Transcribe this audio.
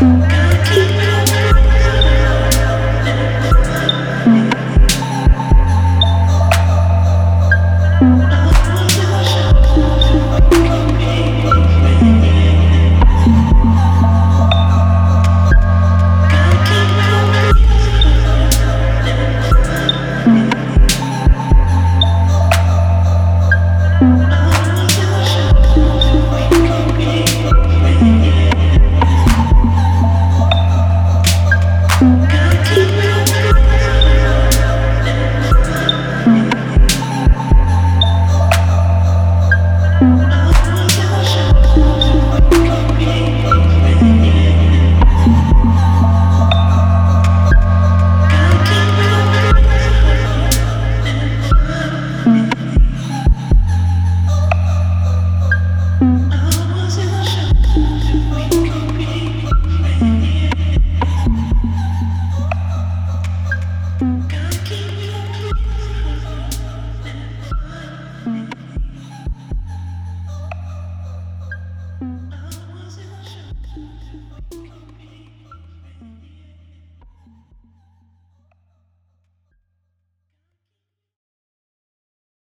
Yeah.